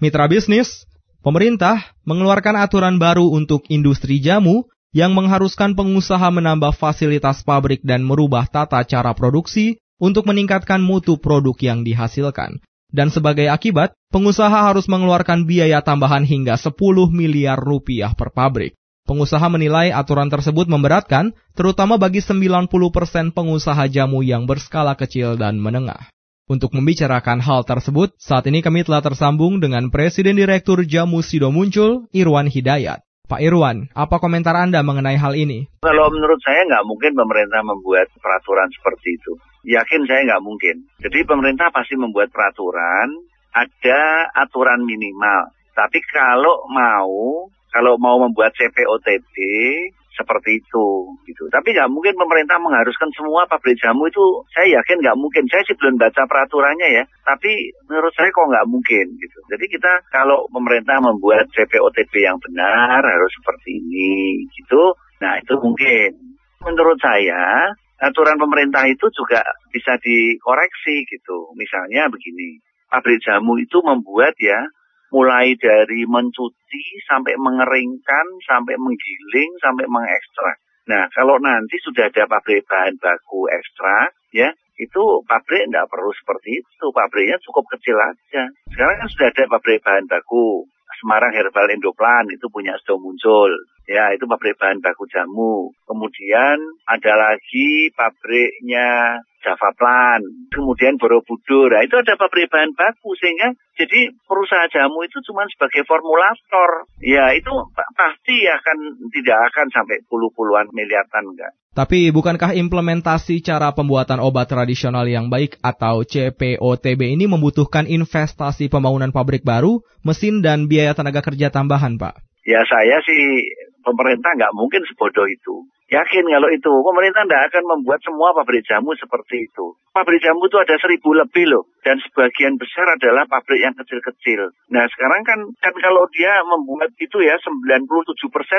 Mitra bisnis, pemerintah mengeluarkan aturan baru untuk industri jamu yang mengharuskan pengusaha menambah fasilitas pabrik dan merubah tata cara produksi untuk meningkatkan mutu produk yang dihasilkan. Dan sebagai akibat, pengusaha harus mengeluarkan biaya tambahan hingga 10 miliar rupiah per pabrik. Pengusaha menilai aturan tersebut memberatkan, terutama bagi 90% pengusaha jamu yang berskala kecil dan menengah. Untuk membicarakan hal tersebut, saat ini kami telah tersambung dengan Presiden Direktur Jamu Sido Muncul, Irwan Hidayat. Pak Irwan, apa komentar Anda mengenai hal ini? Kalau menurut saya nggak mungkin pemerintah membuat peraturan seperti itu. Yakin saya nggak mungkin. Jadi pemerintah pasti membuat peraturan, ada aturan minimal. Tapi kalau mau, kalau mau membuat CPOTB, seperti itu gitu. Tapi nggak mungkin pemerintah mengharuskan semua pabrik jamu itu saya yakin nggak mungkin. Saya sih belum baca peraturannya ya. Tapi menurut saya kok nggak mungkin gitu. Jadi kita kalau pemerintah membuat CPOTB yang benar harus seperti ini gitu. Nah itu mungkin. Menurut saya aturan pemerintah itu juga bisa dikoreksi gitu. Misalnya begini, pabrik jamu itu membuat ya mulai dari mencuci sampai mengeringkan, sampai menggiling, sampai mengekstrak. Nah, kalau nanti sudah ada pabrik bahan baku ekstrak, ya, itu pabrik tidak perlu seperti itu. Pabriknya cukup kecil aja. Sekarang kan sudah ada pabrik bahan baku. Semarang Herbal Endoplan itu punya sudah muncul. Ya, itu pabrik bahan baku jamu. Kemudian ada lagi pabriknya Java Plan, kemudian Borobudur. Nah, itu ada pabrik bahan baku sehingga jadi perusahaan jamu itu cuma sebagai formulator. Ya, itu pasti akan tidak akan sampai puluh-puluhan miliaran enggak. Tapi bukankah implementasi cara pembuatan obat tradisional yang baik atau CPOTB ini membutuhkan investasi pembangunan pabrik baru, mesin dan biaya tenaga kerja tambahan, Pak? Ya saya sih pemerintah nggak mungkin sebodoh itu. Yakin kalau itu pemerintah tidak akan membuat semua pabrik jamu seperti itu. Pabrik jamu itu ada seribu lebih loh. Dan sebagian besar adalah pabrik yang kecil-kecil. Nah sekarang kan kan kalau dia membuat itu ya 97%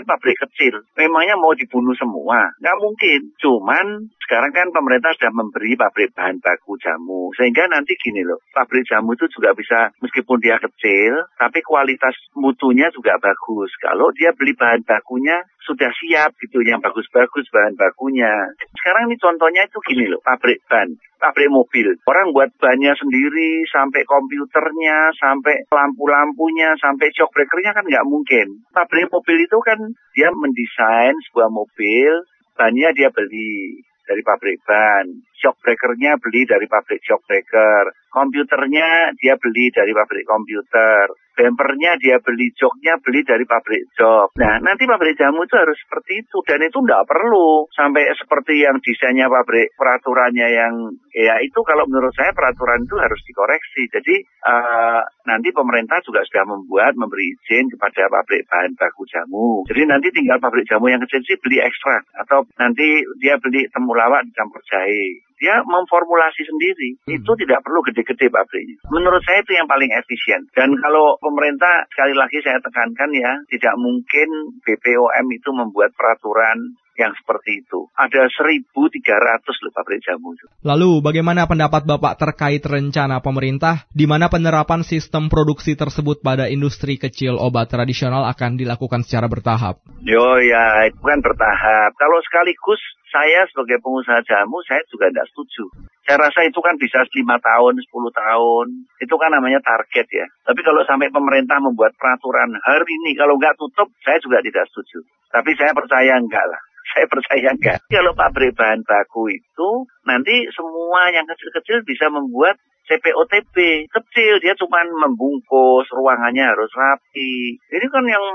pabrik kecil. Memangnya mau dibunuh semua? Nggak mungkin. Cuman sekarang kan pemerintah sudah memberi pabrik bahan baku jamu. Sehingga nanti gini loh. Pabrik jamu itu juga bisa meskipun dia kecil. Tapi kualitas mutunya juga bagus. Kalau dia beli bahan bakunya sudah siap gitu yang bagus-bagus bahan bakunya. Sekarang ini contohnya itu gini loh, pabrik ban, pabrik mobil. Orang buat bannya sendiri, sampai komputernya, sampai lampu-lampunya, sampai shock breakernya kan nggak mungkin. Pabrik mobil itu kan dia mendesain sebuah mobil, bannya dia beli dari pabrik ban, shock breakernya beli dari pabrik shock breaker, komputernya dia beli dari pabrik komputer, bempernya dia beli joknya beli dari pabrik jok. Nah nanti pabrik jamu itu harus seperti itu dan itu tidak perlu sampai seperti yang desainnya pabrik peraturannya yang ya itu kalau menurut saya peraturan itu harus dikoreksi. Jadi uh, nanti pemerintah juga sudah membuat memberi izin kepada pabrik bahan baku jamu. Jadi nanti tinggal pabrik jamu yang kecil sih beli ekstrak atau nanti dia beli temulawak dicampur jahe dia memformulasi sendiri. Hmm. Itu tidak perlu gede-gede pabriknya. Menurut saya itu yang paling efisien. Dan kalau pemerintah, sekali lagi saya tekankan ya, tidak mungkin BPOM itu membuat peraturan yang seperti itu. Ada 1.300 loh pabrik jamu itu. Lalu bagaimana pendapat Bapak terkait rencana pemerintah di mana penerapan sistem produksi tersebut pada industri kecil obat tradisional akan dilakukan secara bertahap? Yo ya, itu kan bertahap. Kalau sekaligus saya sebagai pengusaha jamu, saya juga tidak setuju. Saya rasa itu kan bisa 5 tahun, 10 tahun. Itu kan namanya target ya. Tapi kalau sampai pemerintah membuat peraturan hari ini, kalau nggak tutup, saya juga tidak setuju. Tapi saya percaya enggak lah saya percaya enggak. Kalau pabrik bahan baku itu nanti semua yang kecil-kecil bisa membuat CPOTB kecil dia cuma membungkus ruangannya harus rapi. Ini kan yang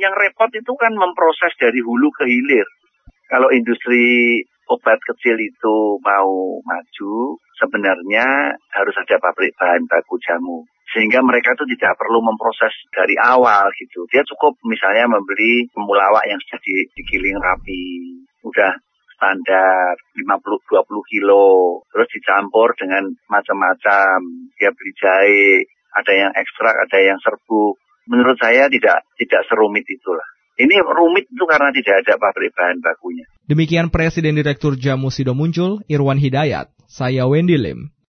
yang repot itu kan memproses dari hulu ke hilir. Kalau industri obat kecil itu mau maju, sebenarnya harus ada pabrik bahan baku jamu sehingga mereka itu tidak perlu memproses dari awal gitu. Dia cukup misalnya membeli temulawak yang sudah digiling rapi, udah standar 50-20 kilo, terus dicampur dengan macam-macam. Dia beli jahe, ada yang ekstrak, ada yang serbuk. Menurut saya tidak tidak serumit itulah. Ini rumit itu karena tidak ada pabrik bahan bakunya. Demikian Presiden Direktur Jamu Sido Muncul, Irwan Hidayat. Saya Wendy Lim.